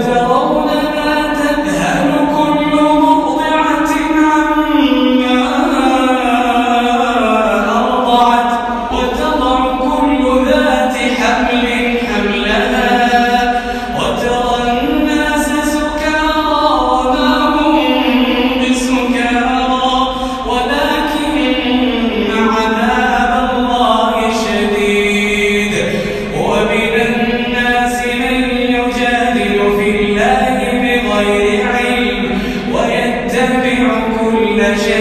안녕하세요.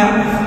Biblia